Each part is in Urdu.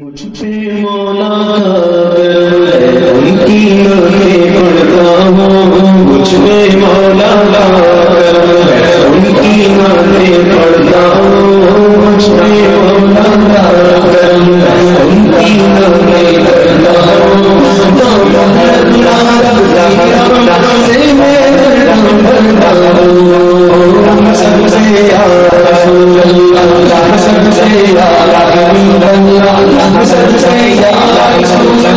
مجھ پہ مولا ان کی میں پڑھتا ہوں۔ مجھ پہ مولا ان کی میں پڑھتا ہوں۔ مجھ پہ مولا ان کی میں پڑھتا ہوں۔ سب سے سب سے اللہ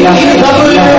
اللہ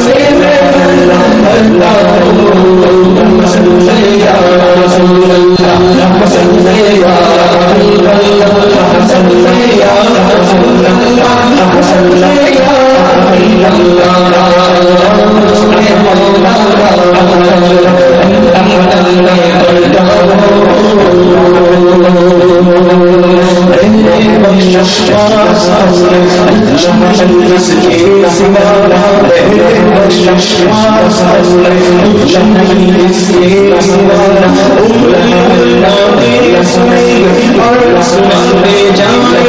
سے جانے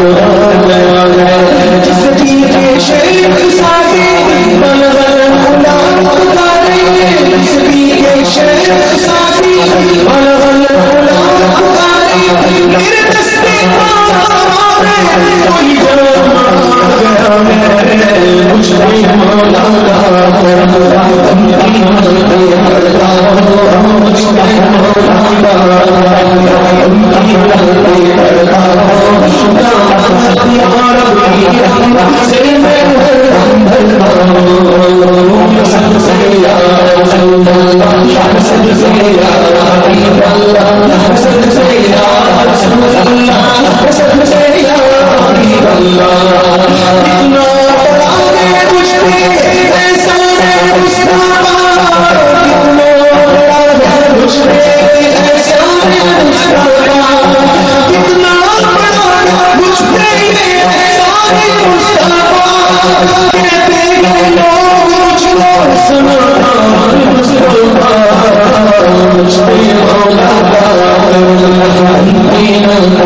مطلب سب سے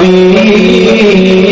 نبی۔